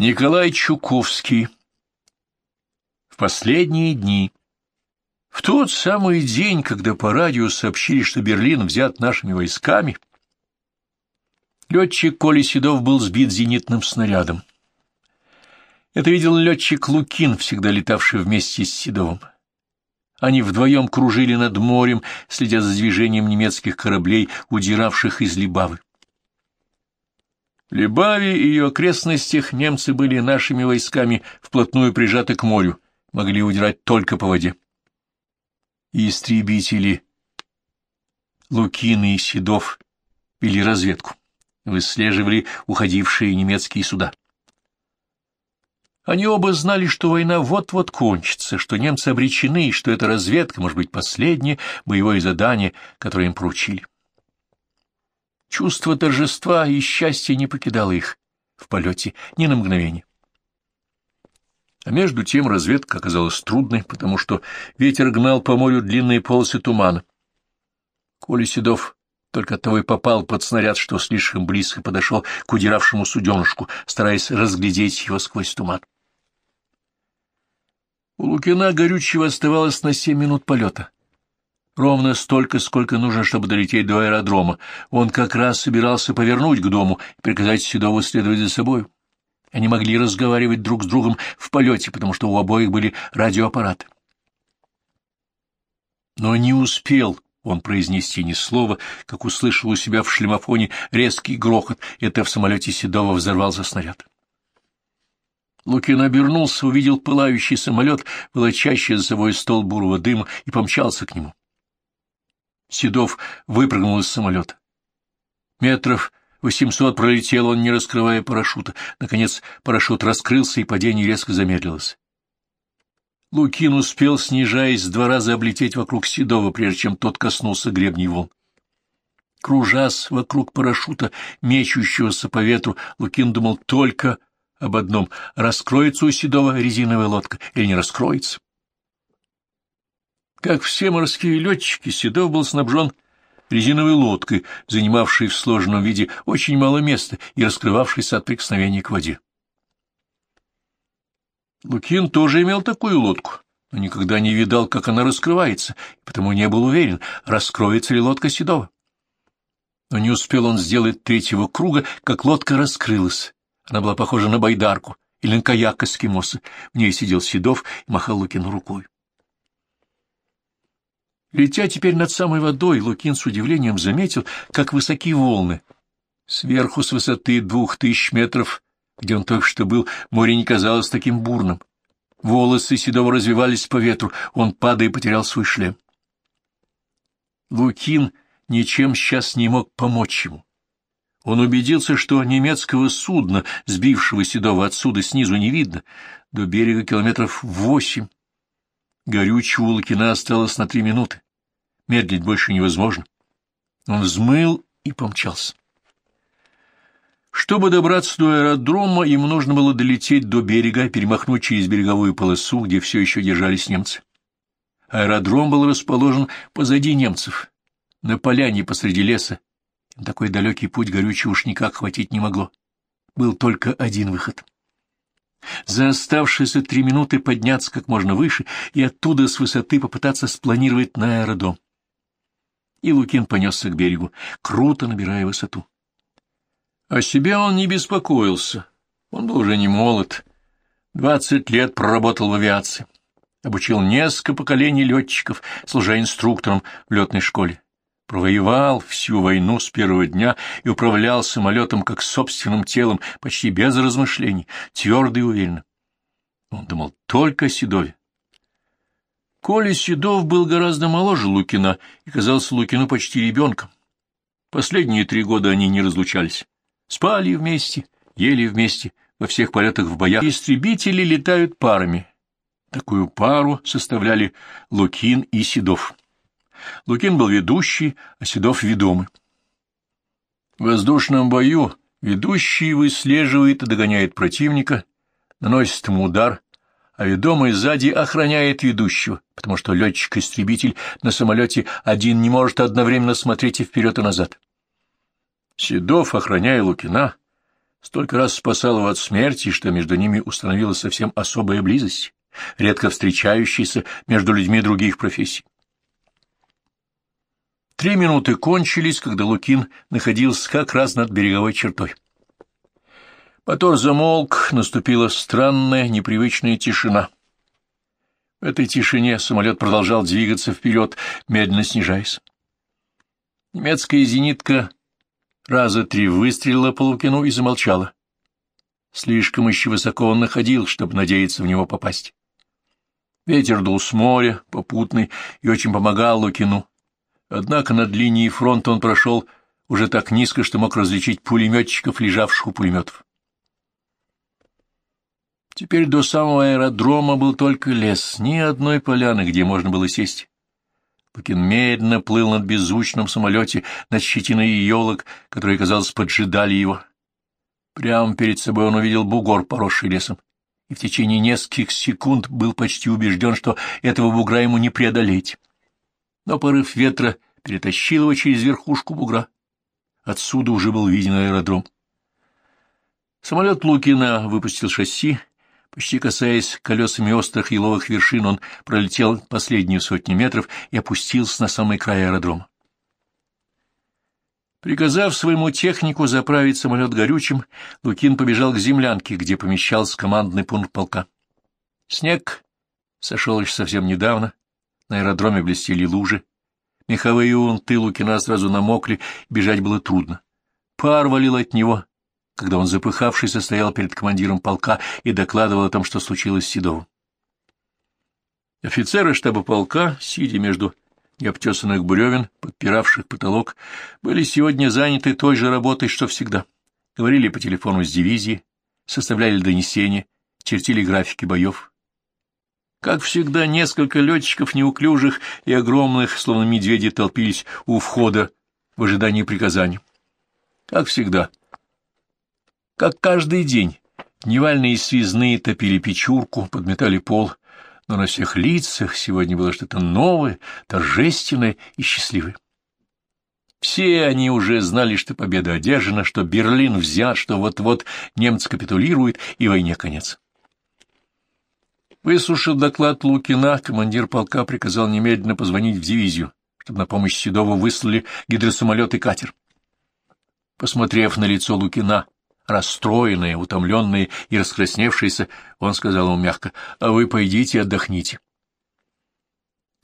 Николай Чуковский. В последние дни. В тот самый день, когда по радио сообщили, что Берлин взят нашими войсками, летчик Коля Седов был сбит зенитным снарядом. Это видел летчик Лукин, всегда летавший вместе с Седовым. Они вдвоем кружили над морем, следя за движением немецких кораблей, удиравших из Либавы. Либаве и ее окрестностях немцы были нашими войсками вплотную прижаты к морю, могли удирать только по воде. истребители Лукины и Седов вели разведку, выслеживали уходившие немецкие суда. Они оба знали, что война вот-вот кончится, что немцы обречены, и что эта разведка может быть последнее боевое задание, которое им поручили. Чувство торжества и счастья не покидало их в полете ни на мгновение. А между тем разведка оказалась трудной, потому что ветер гнал по морю длинные полосы тумана. Коля Седов только того и попал под снаряд, что слишком близко подошел к удиравшему суденушку, стараясь разглядеть его сквозь туман. У Лукина горючего оставалось на семь минут полета. Ровно столько, сколько нужно, чтобы долететь до аэродрома. Он как раз собирался повернуть к дому и приказать Седову следовать за собой. Они могли разговаривать друг с другом в полете, потому что у обоих были радиоаппараты. Но не успел он произнести ни слова, как услышал у себя в шлемофоне резкий грохот. Это в самолете Седова взорвался снаряд. Лукин обернулся, увидел пылающий самолет, волочащий за собой стол бурого дыма, и помчался к нему. Седов выпрыгнул из самолета. Метров восемьсот пролетел он, не раскрывая парашюта. Наконец парашют раскрылся, и падение резко замедлилось. Лукин успел, снижаясь, два раза облететь вокруг Седова, прежде чем тот коснулся гребней волн. Кружась вокруг парашюта, мечущегося по ветру, Лукин думал только об одном — раскроется у Седова резиновая лодка или не раскроется. Как все морские летчики, Седов был снабжен резиновой лодкой, занимавшей в сложенном виде очень мало места и раскрывавшейся от прикосновения к воде. Лукин тоже имел такую лодку, но никогда не видал, как она раскрывается, и потому не был уверен, раскроется ли лодка Седова. Но не успел он сделать третьего круга, как лодка раскрылась. Она была похожа на байдарку или на каяк эскимоса. В ней сидел Седов и махал Лукину рукой. Летя теперь над самой водой, Лукин с удивлением заметил, как высоки волны. Сверху с высоты двух тысяч метров, где он только что был, море не казалось таким бурным. Волосы Седова развивались по ветру, он, падая, потерял свой шлем. Лукин ничем сейчас не мог помочь ему. Он убедился, что немецкого судна, сбившего Седова отсюда снизу, не видно. До берега километров восемь. Горючего у Лукина осталось на три минуты. Медлить больше невозможно. Он взмыл и помчался. Чтобы добраться до аэродрома, ему нужно было долететь до берега, перемахнуть через береговую полосу, где все еще держались немцы. Аэродром был расположен позади немцев, на поляне посреди леса. Такой далекий путь горючего уж никак хватить не могло. Был только один выход — за оставшиеся три минуты подняться как можно выше и оттуда с высоты попытаться спланировать на аэродром. И Лукин понесся к берегу, круто набирая высоту. О себе он не беспокоился. Он был уже не молод. Двадцать лет проработал в авиации. Обучил несколько поколений летчиков, служа инструктором в летной школе провоевал всю войну с первого дня и управлял самолетом как собственным телом, почти без размышлений, твердо и уверенно. Он думал только о Седове. Коля Седов был гораздо моложе Лукина и казался Лукину почти ребенком. Последние три года они не разлучались. Спали вместе, ели вместе, во всех полетах в боях. Истребители летают парами. Такую пару составляли Лукин и Седов. Лукин был ведущий, а Седов — ведомый. В воздушном бою ведущий выслеживает и догоняет противника, наносит ему удар, а ведомый сзади охраняет ведущего, потому что летчик-истребитель на самолете один не может одновременно смотреть и вперед, и назад. Седов, охраняя Лукина, столько раз спасал его от смерти, что между ними установилась совсем особая близость, редко встречающаяся между людьми других профессий. Три минуты кончились, когда Лукин находился как раз над береговой чертой. Мотор замолк, наступила странная, непривычная тишина. В этой тишине самолет продолжал двигаться вперед, медленно снижаясь. Немецкая зенитка раза три выстрелила по Лукину и замолчала. Слишком еще высоко он находил, чтобы надеяться в него попасть. Ветер дул с моря, попутный, и очень помогал Лукину. Однако над линией фронта он прошел уже так низко, что мог различить пулеметчиков, лежавших у пулеметов. Теперь до самого аэродрома был только лес, ни одной поляны, где можно было сесть. Лукин медленно плыл над беззвучным самолете над щетиной елок, которые, казалось, поджидали его. Прямо перед собой он увидел бугор, поросший лесом, и в течение нескольких секунд был почти убежден, что этого бугра ему не преодолеть. Но порыв ветра перетащил его через верхушку бугра. Отсюда уже был виден аэродром. Самолет Лукина выпустил шасси, Почти касаясь колесами острых еловых вершин, он пролетел последнюю сотню метров и опустился на самый край аэродрома. Приказав своему технику заправить самолет горючим, Лукин побежал к землянке, где помещался командный пункт полка. Снег сошел еще совсем недавно, на аэродроме блестели лужи. Меховые унты Лукина сразу намокли, бежать было трудно. Пар валил от него, когда он, запыхавшийся, стоял перед командиром полка и докладывал о том, что случилось с Седовым. Офицеры штаба полка, сидя между необтесанных бревен, подпиравших потолок, были сегодня заняты той же работой, что всегда. Говорили по телефону с дивизии, составляли донесения, чертили графики боев. Как всегда, несколько летчиков неуклюжих и огромных, словно медведи, толпились у входа в ожидании приказаний. Как всегда, как каждый день. Дневальные связные топили печурку, подметали пол, но на всех лицах сегодня было что-то новое, торжественное и счастливое. Все они уже знали, что победа одержана, что Берлин взят, что вот-вот немцы капитулируют и войне конец. Выслушав доклад Лукина, командир полка приказал немедленно позвонить в дивизию, чтобы на помощь Седову выслали гидросамолет и катер. Посмотрев на лицо Лукина, Расстроенные, утомленные и раскрасневшиеся, он сказал ему мягко, «А вы пойдите отдохните».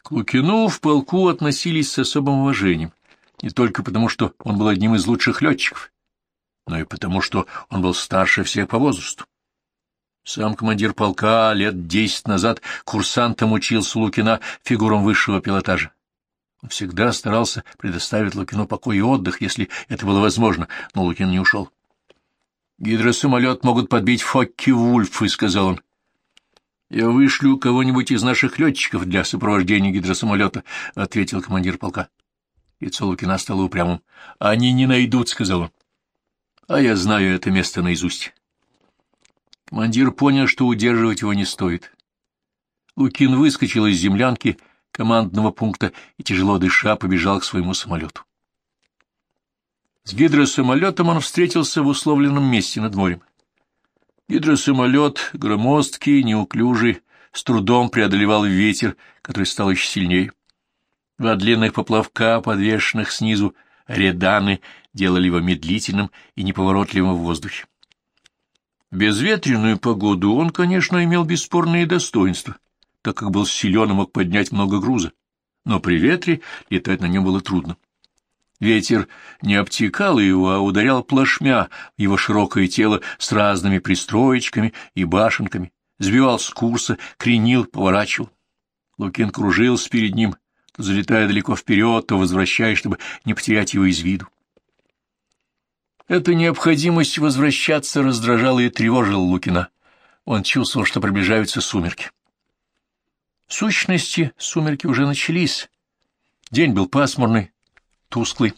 К Лукину в полку относились с особым уважением, не только потому, что он был одним из лучших летчиков, но и потому, что он был старше всех по возрасту. Сам командир полка лет десять назад курсантом учился Лукина фигурам высшего пилотажа. Он всегда старался предоставить Лукину покой и отдых, если это было возможно, но Лукин не ушел. Гидросамолет могут подбить Фокки-Вульфы, — сказал он. — Я вышлю кого-нибудь из наших летчиков для сопровождения гидросамолета, — ответил командир полка. Лицо Лукина стало упрямым. — Они не найдут, — сказал он. — А я знаю это место наизусть. Командир понял, что удерживать его не стоит. Лукин выскочил из землянки командного пункта и, тяжело дыша, побежал к своему самолету. С гидросамолетом он встретился в условленном месте над морем. Гидросамолет, громоздкий, неуклюжий, с трудом преодолевал ветер, который стал еще сильнее. Два длинных поплавка, подвешенных снизу, реданы, делали его медлительным и неповоротливым в воздухе. Безветренную погоду он, конечно, имел бесспорные достоинства, так как был силен и мог поднять много груза, но при ветре летать на нем было трудно. Ветер не обтекал его, а ударял плашмя в его широкое тело с разными пристроечками и башенками, сбивал с курса, кренил, поворачивал. Лукин кружился перед ним, то залетая далеко вперед, то возвращаясь, чтобы не потерять его из виду. Эта необходимость возвращаться раздражала и тревожила Лукина. Он чувствовал, что приближаются сумерки. В сущности, сумерки уже начались. День был пасмурный, тусклый.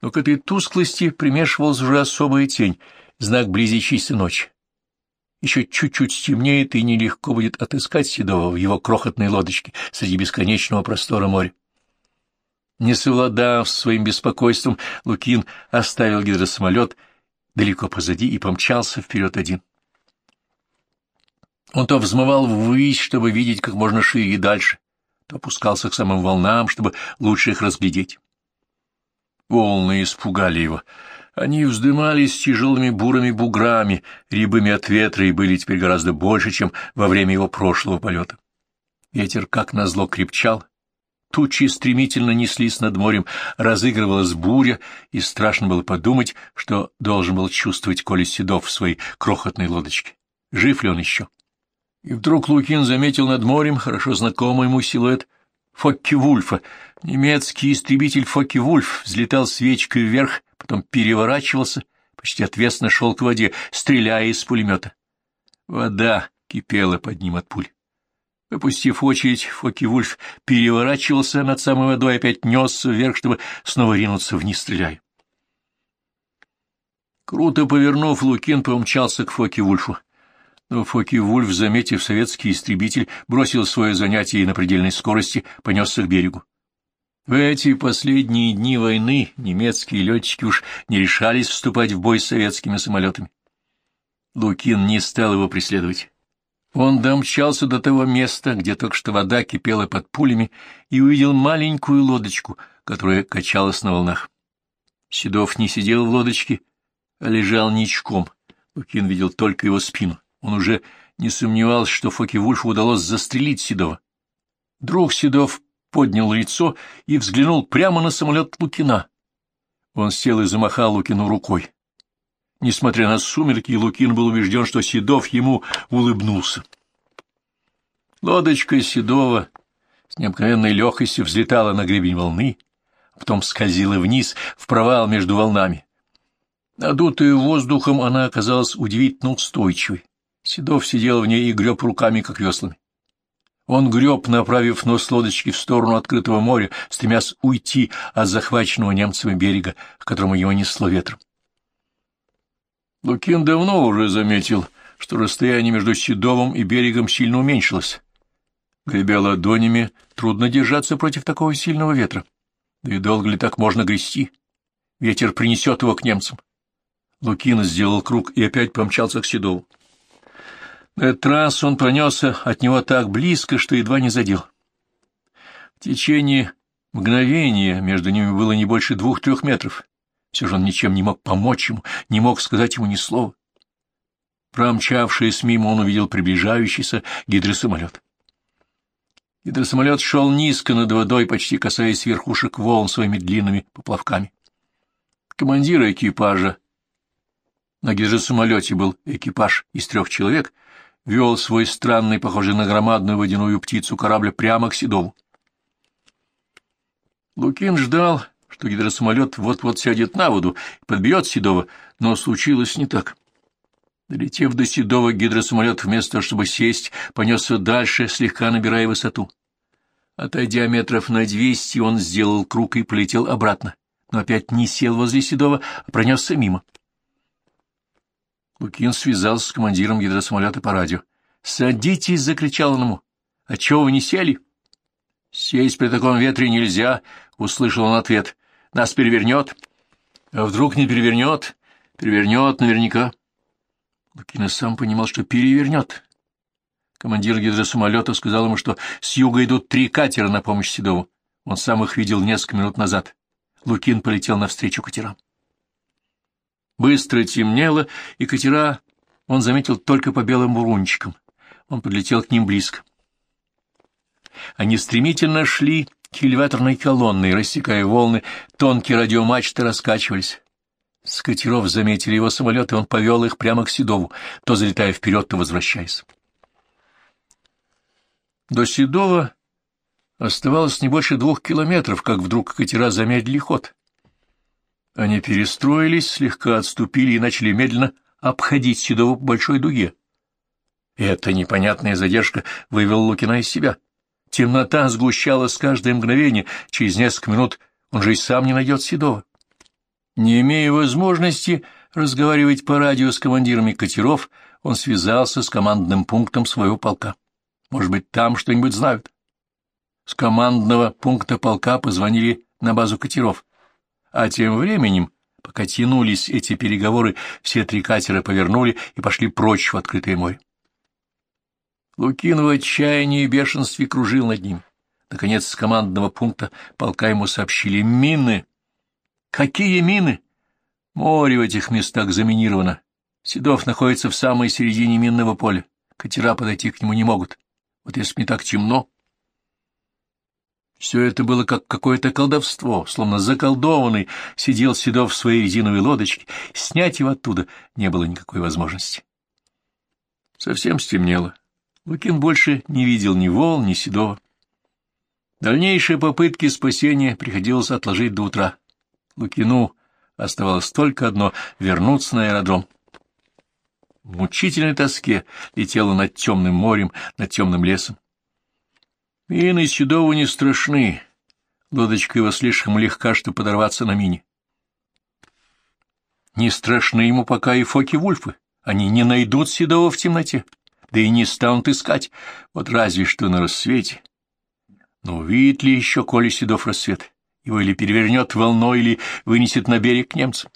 Но к этой тусклости примешивалась уже особая тень, знак близящейся ночи. Еще чуть-чуть стемнеет, и нелегко будет отыскать Седова в его крохотной лодочке среди бесконечного простора моря. Не совладав своим беспокойством, Лукин оставил гидросамолет далеко позади и помчался вперед один. Он то взмывал ввысь, чтобы видеть как можно шире и дальше, то опускался к самым волнам, чтобы лучше их разглядеть. Волны испугали его. Они вздымались тяжелыми бурыми буграми, рябыми от ветра, и были теперь гораздо больше, чем во время его прошлого полета. Ветер, как назло, крепчал, тучи стремительно неслись над морем, разыгрывалась буря, и страшно было подумать, что должен был чувствовать Коля Седов в своей крохотной лодочке. Жив ли он еще? И вдруг Лукин заметил над морем хорошо знакомый ему силуэт Фокке-Вульфа. Немецкий истребитель Фокке-Вульф взлетал свечкой вверх, потом переворачивался, почти отвесно шел к воде, стреляя из пулемета. Вода кипела под ним от пуль. Выпустив очередь, Фокке-Вульф переворачивался над самой водой, опять несся вверх, чтобы снова ринуться вниз, стреляя. Круто повернув, Лукин помчался к Фоке-Вульфу. Но Фоки-Вульф, заметив советский истребитель, бросил свое занятие и на предельной скорости понесся к берегу. В эти последние дни войны немецкие летчики уж не решались вступать в бой с советскими самолетами. Лукин не стал его преследовать. Он домчался до того места, где только что вода кипела под пулями, и увидел маленькую лодочку, которая качалась на волнах. Седов не сидел в лодочке, а лежал ничком. Лукин видел только его спину. Он уже не сомневался, что Фоке-Вульфу удалось застрелить Седова. Друг Седов поднял лицо и взглянул прямо на самолет Лукина. Он сел и замахал Лукину рукой. Несмотря на сумерки, Лукин был убежден, что Седов ему улыбнулся. Лодочка Седова с необыкновенной легкостью взлетала на гребень волны, потом скользила вниз в провал между волнами. Надутая воздухом, она оказалась удивительно устойчивой. Седов сидел в ней и греб руками, как веслами. Он греб, направив нос лодочки в сторону открытого моря, стремясь уйти от захваченного немцами берега, к которому его несло ветром. Лукин давно уже заметил, что расстояние между Седовым и берегом сильно уменьшилось. Гребя ладонями, трудно держаться против такого сильного ветра. Да и долго ли так можно грести? Ветер принесет его к немцам. Лукин сделал круг и опять помчался к Седову. На этот раз он пронесся от него так близко, что едва не задел. В течение мгновения между ними было не больше двух-трех метров. Все же он ничем не мог помочь ему, не мог сказать ему ни слова. Промчавшись мимо, он увидел приближающийся гидросамолет. Гидросамолет шел низко над водой, почти касаясь верхушек волн своими длинными поплавками. Командир экипажа на гидросамолете был экипаж из трех человек, вел свой странный, похожий на громадную водяную птицу корабль прямо к Седову. Лукин ждал, что гидросамолет вот-вот сядет на воду и подбьет Седова, но случилось не так. Долетев до Седова, гидросамолет вместо того, чтобы сесть, понесся дальше, слегка набирая высоту. Отойдя метров на двести, он сделал круг и полетел обратно, но опять не сел возле Седова, а пронесся мимо. Лукин связался с командиром гидросамолета по радио. «Садитесь!» — закричал он ему. «А чего вы не сели?» «Сесть при таком ветре нельзя!» — услышал он ответ. «Нас перевернет!» «А вдруг не перевернет?» «Перевернет наверняка!» Лукин сам понимал, что перевернет. Командир гидросамолета сказал ему, что с юга идут три катера на помощь Седову. Он сам их видел несколько минут назад. Лукин полетел навстречу катерам. Быстро темнело, и катера он заметил только по белым бурунчикам. Он подлетел к ним близко. Они стремительно шли к элеваторной колонной, рассекая волны, тонкие радиомачты раскачивались. С катеров заметили его самолет, и он повел их прямо к Седову, то залетая вперед, то возвращаясь. До Седова оставалось не больше двух километров, как вдруг катера замедлили ход. Они перестроились, слегка отступили и начали медленно обходить Седову по большой дуге. Эта непонятная задержка вывела Лукина из себя. Темнота сгущалась каждое мгновение, через несколько минут он же и сам не найдет Седова. Не имея возможности разговаривать по радио с командирами катеров, он связался с командным пунктом своего полка. Может быть, там что-нибудь знают. С командного пункта полка позвонили на базу катеров. А тем временем Пока тянулись эти переговоры, все три катера повернули и пошли прочь в открытое море. Лукин в отчаянии и бешенстве кружил над ним. Наконец, с командного пункта полка ему сообщили «Мины!» «Какие мины?» «Море в этих местах заминировано. Седов находится в самой середине минного поля. Катера подойти к нему не могут. Вот если не так темно...» Все это было как какое-то колдовство, словно заколдованный сидел Седов в своей резиновой лодочке, снять его оттуда не было никакой возможности. Совсем стемнело. Лукин больше не видел ни волн, ни Седова. Дальнейшие попытки спасения приходилось отложить до утра. Лукину оставалось только одно — вернуться на аэродром. В мучительной тоске летела над темным морем, над темным лесом. Мины Седову не страшны. Лодочка его слишком легка, чтобы подорваться на мине. Не страшны ему пока и Фоки-Вульфы. Они не найдут Седова в темноте, да и не станут искать, вот разве что на рассвете. Но увидит ли еще Коля Седов рассвет? Его или перевернет волной, или вынесет на берег немцам.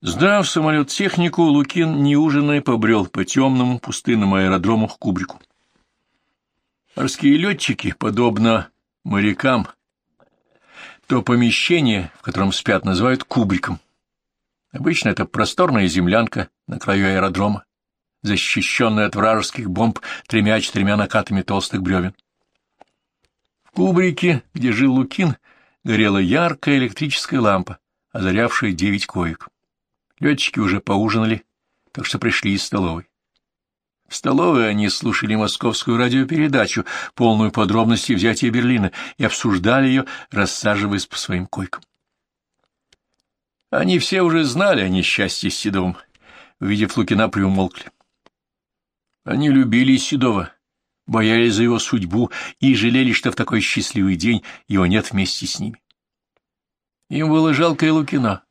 Сдав самолет технику, Лукин неужиная побрел по темному пустынному аэродрому к кубрику. Морские летчики, подобно морякам, то помещение, в котором спят, называют кубриком. Обычно это просторная землянка на краю аэродрома, защищенная от вражеских бомб тремя-четырьмя накатами толстых бревен. В кубрике, где жил Лукин, горела яркая электрическая лампа, озарявшая девять коек. Летчики уже поужинали, так что пришли из столовой. В столовой они слушали московскую радиопередачу, полную подробностей взятия Берлина, и обсуждали ее, рассаживаясь по своим койкам. Они все уже знали о несчастье с Седовым. Увидев Лукина, приумолкли. Они любили Седова, боялись за его судьбу и жалели, что в такой счастливый день его нет вместе с ними. Им было жалко и Лукина.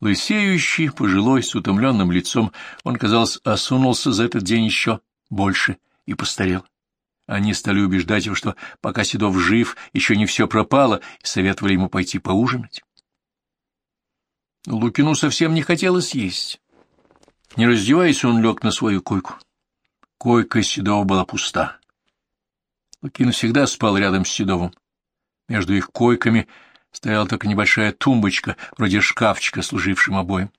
Лысеющий, пожилой, с утомленным лицом, он, казалось, осунулся за этот день еще больше и постарел. Они стали убеждать его, что пока Седов жив, еще не все пропало, и советовали ему пойти поужинать. Лукину совсем не хотелось есть. Не раздеваясь, он лег на свою койку. Койка Седова была пуста. Лукин всегда спал рядом с Седовым. Между их койками стояла только небольшая тумбочка, вроде шкафчика, служившим обоим.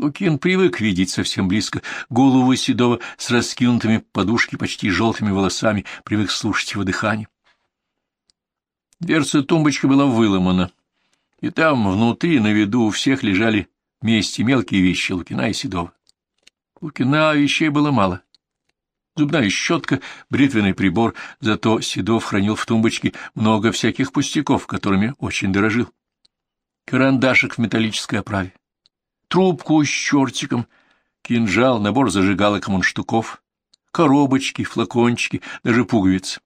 Лукин привык видеть совсем близко голову Седова с раскинутыми подушки почти желтыми волосами, привык слушать его дыхание. Дверца тумбочки была выломана, и там, внутри, на виду, у всех лежали вместе мелкие вещи Лукина и Седова. Лукина вещей было мало зубная щетка, бритвенный прибор, зато Седов хранил в тумбочке много всяких пустяков, которыми очень дорожил. Карандашик в металлической оправе, трубку с чертиком, кинжал, набор зажигалок мундштуков, коробочки, флакончики, даже пуговицы.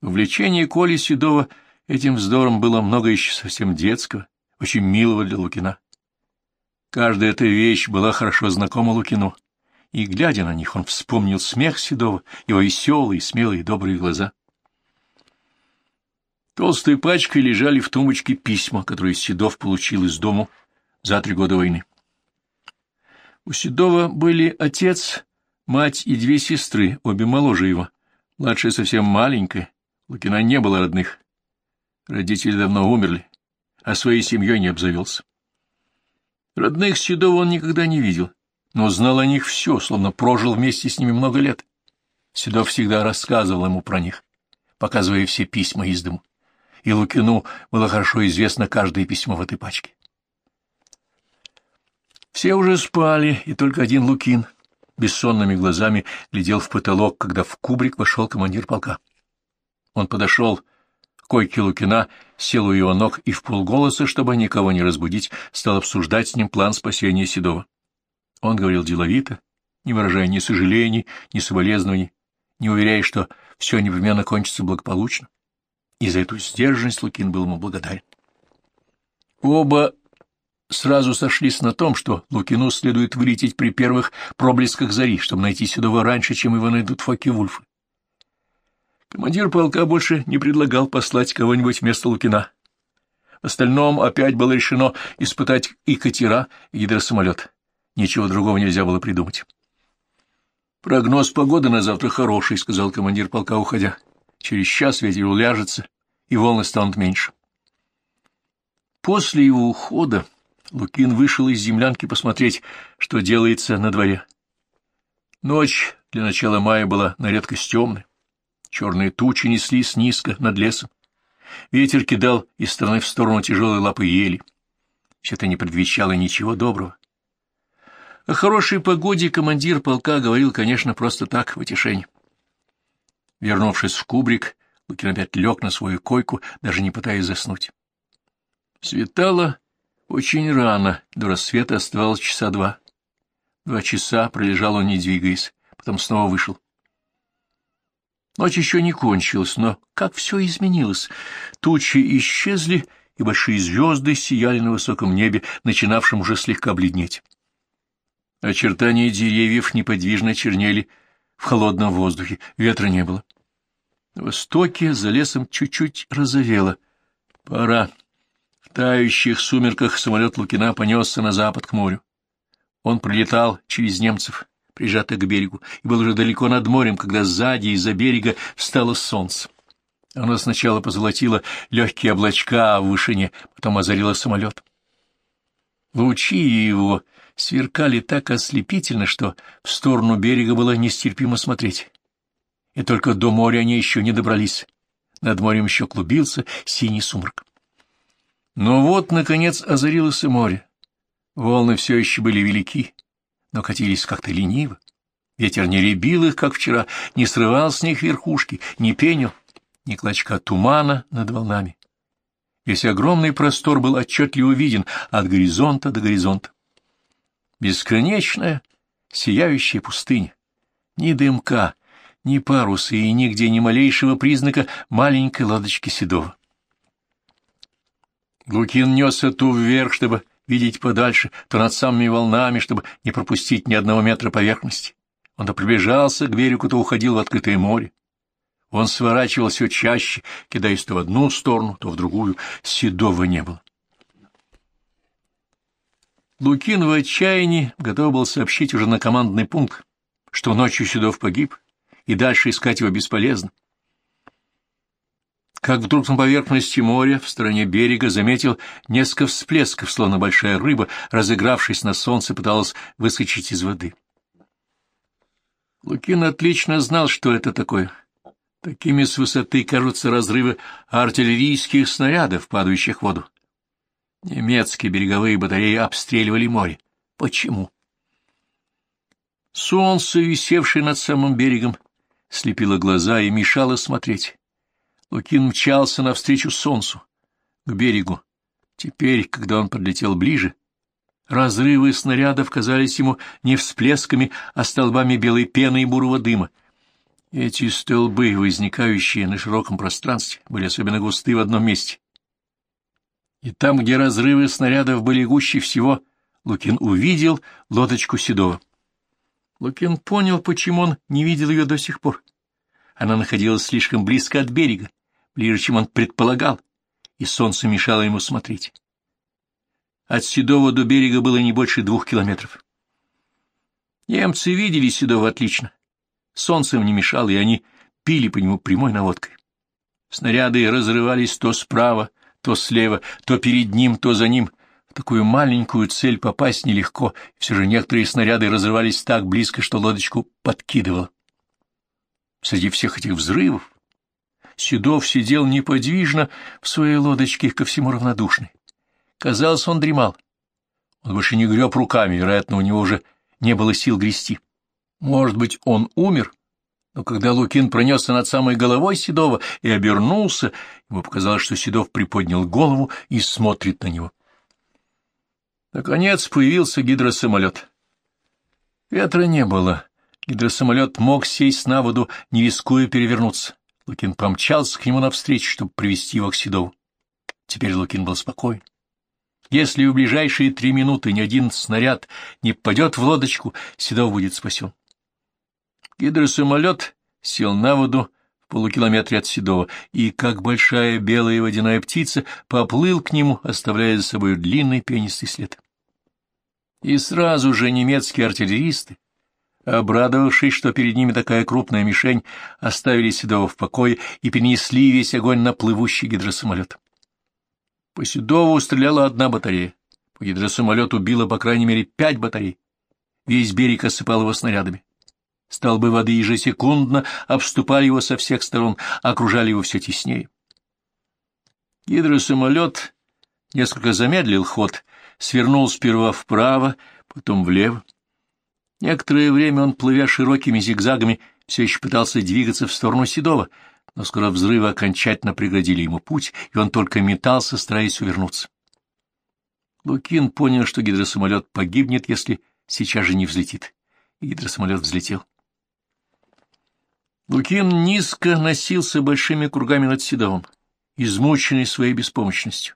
Увлечение Коли Седова этим вздором было много еще совсем детского, очень милого для Лукина. Каждая эта вещь была хорошо знакома Лукину и, глядя на них, он вспомнил смех Седова, его веселые, смелые, добрые глаза. Толстой пачкой лежали в тумбочке письма, которые Седов получил из дому за три года войны. У Седова были отец, мать и две сестры, обе моложе его. Младшая совсем маленькая, Лукина не было родных. Родители давно умерли, а своей семьей не обзавелся. Родных Седова он никогда не видел, но знал о них все, словно прожил вместе с ними много лет. Седов всегда рассказывал ему про них, показывая все письма из дому. И Лукину было хорошо известно каждое письмо в этой пачке. Все уже спали, и только один Лукин бессонными глазами глядел в потолок, когда в кубрик вошел командир полка. Он подошел к койке Лукина, сел у его ног и в полголоса, чтобы никого не разбудить, стал обсуждать с ним план спасения Седова. Он говорил деловито, не выражая ни сожалений, ни соболезнований, не уверяя, что все непременно кончится благополучно. И за эту сдержанность Лукин был ему благодарен. Оба сразу сошлись на том, что Лукину следует вылететь при первых проблесках зари, чтобы найти Седова раньше, чем его найдут Фоки-Вульфы. Командир полка больше не предлагал послать кого-нибудь вместо Лукина. В остальном опять было решено испытать и катера, и гидросамолет. Ничего другого нельзя было придумать. «Прогноз погоды на завтра хороший», — сказал командир полка, уходя. «Через час ветер уляжется, и волны станут меньше». После его ухода Лукин вышел из землянки посмотреть, что делается на дворе. Ночь для начала мая была на редкость темной. Черные тучи неслись низко над лесом. Ветер кидал из стороны в сторону тяжелые лапы ели. Все это не предвещало ничего доброго. О хорошей погоде командир полка говорил, конечно, просто так, в утешение. Вернувшись в кубрик, Лукин опять лег на свою койку, даже не пытаясь заснуть. Светало очень рано, до рассвета оставалось часа два. Два часа пролежал он, не двигаясь, потом снова вышел. Ночь еще не кончилась, но как все изменилось. Тучи исчезли, и большие звезды сияли на высоком небе, начинавшем уже слегка бледнеть. Очертания деревьев неподвижно чернели в холодном воздухе, ветра не было. На востоке за лесом чуть-чуть розовело. Пора. В тающих сумерках самолет Лукина понесся на запад к морю. Он пролетал через немцев, прижатых к берегу, и был уже далеко над морем, когда сзади из-за берега встало солнце. Оно сначала позолотило легкие облачка в вышине, потом озарило самолет. Лучи его сверкали так ослепительно, что в сторону берега было нестерпимо смотреть. И только до моря они еще не добрались. Над морем еще клубился синий сумрак. Но вот, наконец, озарилось и море. Волны все еще были велики, но катились как-то лениво. Ветер не ребил их, как вчера, не срывал с них верхушки, не пенил, ни клочка тумана над волнами. Весь огромный простор был отчетливо виден от горизонта до горизонта. Бесконечная, сияющая пустыня. Ни дымка, ни паруса и нигде ни малейшего признака маленькой лодочки Седова. Лукин несся ту вверх, чтобы видеть подальше, то над самыми волнами, чтобы не пропустить ни одного метра поверхности. Он то приближался к берегу, то уходил в открытое море. Он сворачивал все чаще, кидаясь то в одну сторону, то в другую. Седова не было. Лукин в отчаянии готов был сообщить уже на командный пункт, что ночью Седов погиб, и дальше искать его бесполезно как вдруг на поверхности моря, в стороне берега, заметил несколько всплесков, словно большая рыба, разыгравшись на солнце, пыталась выскочить из воды. Лукин отлично знал, что это такое. Такими с высоты кажутся разрывы артиллерийских снарядов, падающих в воду. Немецкие береговые батареи обстреливали море. Почему? Солнце, висевшее над самым берегом, слепило глаза и мешало смотреть. Лукин мчался навстречу солнцу, к берегу. Теперь, когда он подлетел ближе, разрывы снарядов казались ему не всплесками, а столбами белой пены и бурого дыма. Эти столбы, возникающие на широком пространстве, были особенно густы в одном месте. И там, где разрывы снарядов были гуще всего, Лукин увидел лодочку Седова. Лукин понял, почему он не видел ее до сих пор. Она находилась слишком близко от берега, ближе, чем он предполагал, и солнце мешало ему смотреть. От Седова до берега было не больше двух километров. Немцы видели Седова отлично. Солнце им не мешало, и они пили по нему прямой наводкой. Снаряды разрывались то справа, то слева, то перед ним, то за ним. В такую маленькую цель попасть нелегко, все же некоторые снаряды разрывались так близко, что лодочку подкидывало. Среди всех этих взрывов Седов сидел неподвижно в своей лодочке, ко всему равнодушный. Казалось, он дремал. Он больше не греб руками, вероятно, у него уже не было сил грести. Может быть, он умер? Но когда Лукин пронесся над самой головой Седова и обернулся, ему показалось, что Седов приподнял голову и смотрит на него. Наконец появился гидросамолет. Ветра не было. Гидросамолет мог сесть на воду, не рискуя перевернуться. Лукин помчался к нему навстречу, чтобы привести его к Седову. Теперь Лукин был спокоен. Если в ближайшие три минуты ни один снаряд не попадет в лодочку, Седов будет спасен. Гидросамолет сел на воду в полукилометре от Седова, и, как большая белая водяная птица, поплыл к нему, оставляя за собой длинный пенистый след. И сразу же немецкие артиллеристы, обрадовавшись, что перед ними такая крупная мишень, оставили Седова в покое и перенесли весь огонь на плывущий гидросамолет. По Седову стреляла одна батарея, по гидросамолету било по крайней мере пять батарей. Весь берег осыпал его снарядами. Столбы воды ежесекундно обступали его со всех сторон, окружали его все теснее. Гидросамолет несколько замедлил ход, свернул сперва вправо, потом влево. Некоторое время он, плывя широкими зигзагами, все еще пытался двигаться в сторону Седова, но скоро взрывы окончательно преградили ему путь, и он только метался, стараясь увернуться. Лукин понял, что гидросамолет погибнет, если сейчас же не взлетит. И гидросамолет взлетел. Лукин низко носился большими кругами над Седовым, измученный своей беспомощностью.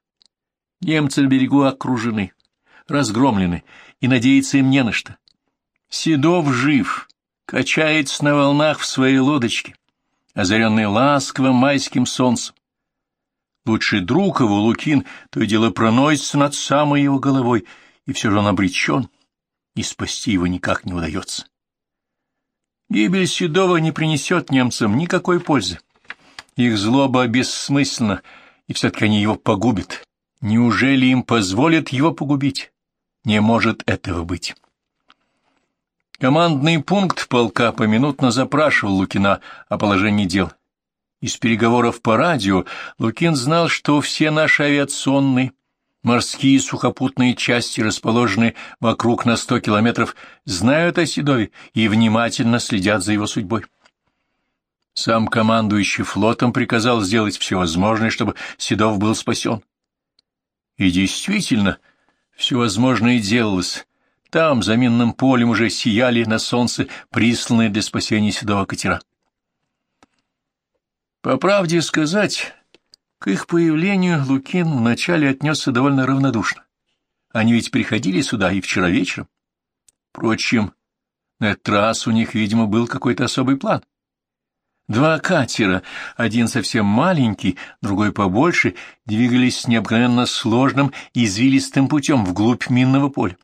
Немцы на берегу окружены, разгромлены, и надеяться им не на что. Седов жив, качается на волнах в своей лодочке, озаренный ласковым майским солнцем. Лучший друг его, Лукин, то и дело проносится над самой его головой, и все же он обречен, и спасти его никак не удается. Гибель Седова не принесет немцам никакой пользы. Их злоба бессмысленна, и все-таки они его погубят. Неужели им позволят его погубить? Не может этого быть. Командный пункт полка поминутно запрашивал Лукина о положении дел. Из переговоров по радио Лукин знал, что все наши авиационные, Морские сухопутные части, расположенные вокруг на сто километров, знают о Седове и внимательно следят за его судьбой. Сам командующий флотом приказал сделать все возможное, чтобы Седов был спасен. И действительно, все возможное делалось. Там, за минным полем, уже сияли на солнце присланные для спасения Седова катера. По правде сказать, к их появлению Лукин вначале отнесся довольно равнодушно. Они ведь приходили сюда и вчера вечером. Впрочем, на этот раз у них, видимо, был какой-то особый план. Два катера, один совсем маленький, другой побольше, двигались с необыкновенно сложным и извилистым путем вглубь минного поля.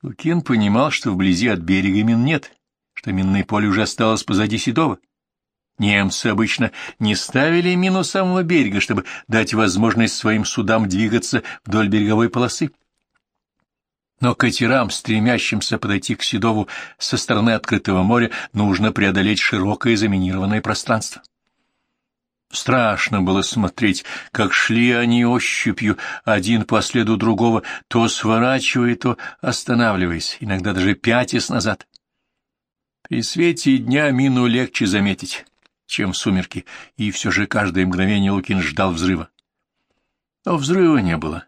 Лукин понимал, что вблизи от берега мин нет, что минное поле уже осталось позади Седова. Немцы обычно не ставили мину самого берега, чтобы дать возможность своим судам двигаться вдоль береговой полосы. Но катерам, стремящимся подойти к Седову со стороны открытого моря, нужно преодолеть широкое заминированное пространство. Страшно было смотреть, как шли они ощупью, один по следу другого, то сворачивая, то останавливаясь, иногда даже пятясь назад. При свете дня мину легче заметить чем в сумерки, и все же каждое мгновение Лукин ждал взрыва. Но взрыва не было.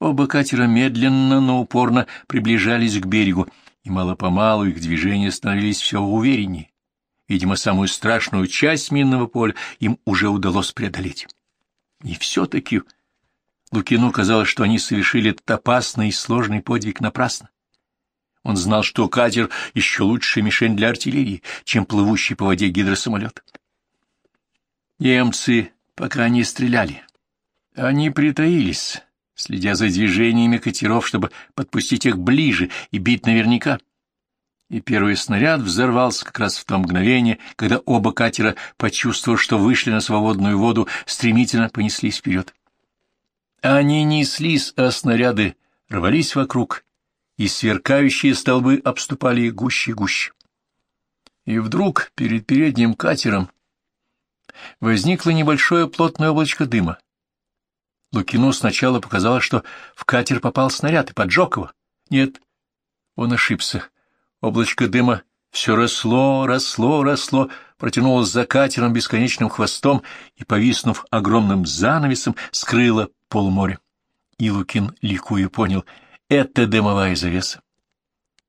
Оба катера медленно, но упорно приближались к берегу, и мало-помалу их движения становились все увереннее. Видимо, самую страшную часть минного поля им уже удалось преодолеть. И все-таки Лукину казалось, что они совершили этот опасный и сложный подвиг напрасно. Он знал, что катер еще лучшая мишень для артиллерии, чем плывущий по воде гидросамолет. Немцы пока не стреляли. Они притаились, следя за движениями катеров, чтобы подпустить их ближе и бить наверняка. И первый снаряд взорвался как раз в то мгновение, когда оба катера, почувствовав, что вышли на свободную воду, стремительно понеслись вперед. Они неслись, а снаряды рвались вокруг, и сверкающие столбы обступали гуще и гуще. И вдруг перед передним катером возникло небольшое плотное облачко дыма. Лукину сначала показалось, что в катер попал снаряд и поджег его. Нет, он ошибся. Облачко дыма все росло, росло, росло, протянулось за катером бесконечным хвостом и, повиснув огромным занавесом, скрыло полморя. И Лукин, ликуя, понял — это дымовая завеса.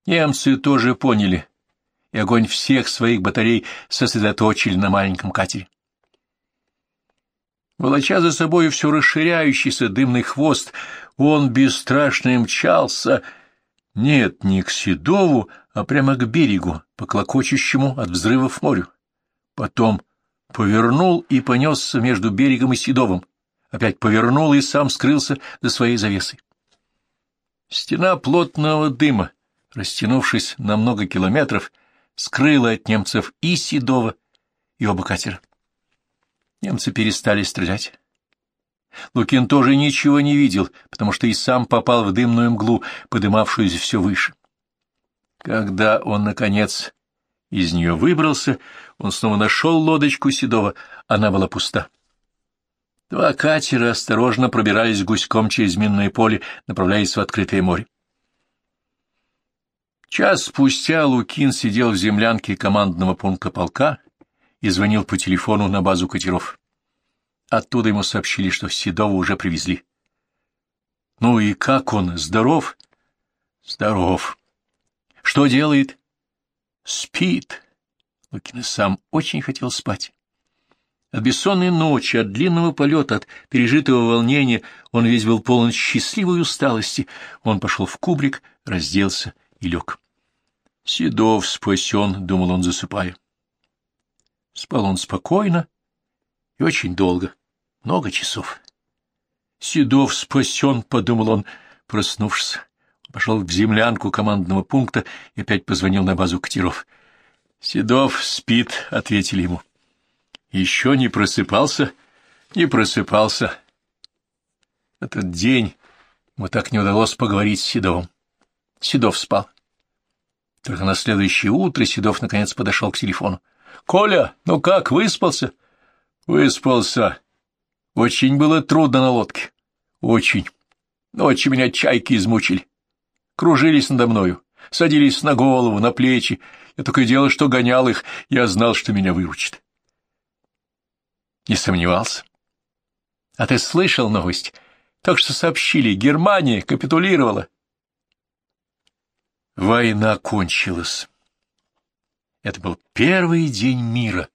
Немцы тоже поняли, и огонь всех своих батарей сосредоточили на маленьком катере. Волоча за собой все расширяющийся дымный хвост, он бесстрашно мчался, нет, не к Седову, а прямо к берегу, по клокочущему от взрывов морю. Потом повернул и понесся между берегом и Седовым, опять повернул и сам скрылся за своей завесой. Стена плотного дыма, растянувшись на много километров, скрыла от немцев и Седова, и оба катера. Немцы перестали стрелять. Лукин тоже ничего не видел, потому что и сам попал в дымную мглу, подымавшуюся все выше. Когда он, наконец, из нее выбрался, он снова нашел лодочку Седова, она была пуста. Два катера осторожно пробирались гуськом через минное поле, направляясь в открытое море. Час спустя Лукин сидел в землянке командного пункта полка и звонил по телефону на базу катеров. Оттуда ему сообщили, что Седова уже привезли. — Ну и как он, здоров? — Здоров. — Что делает? — Спит. Лукин сам очень хотел спать. От бессонной ночи, от длинного полета, от пережитого волнения он весь был полон счастливой усталости. Он пошел в кубрик, разделся и лег. «Седов спасен», — думал он, засыпая. Спал он спокойно и очень долго, много часов. «Седов спасен», — подумал он, проснувшись. Пошел в землянку командного пункта и опять позвонил на базу катеров. «Седов спит», — ответили ему. «Еще не просыпался?» «Не просыпался». Этот день ему так не удалось поговорить с Седовым. Седов спал. Только на следующее утро Седов наконец подошел к телефону. — Коля, ну как, выспался? — Выспался. Очень было трудно на лодке. Очень. Ночью меня чайки измучили. Кружились надо мною, садились на голову, на плечи. Я только делал, что гонял их. Я знал, что меня выручит. Не сомневался. А ты слышал новость? Так что сообщили, Германия капитулировала. Война кончилась. Это был первый день мира.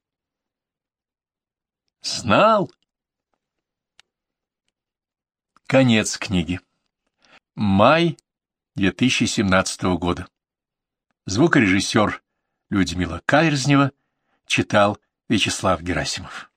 Знал? Конец книги. Май 2017 года. Звукорежиссер Людмила Каверзнева читал Вячеслав Герасимов.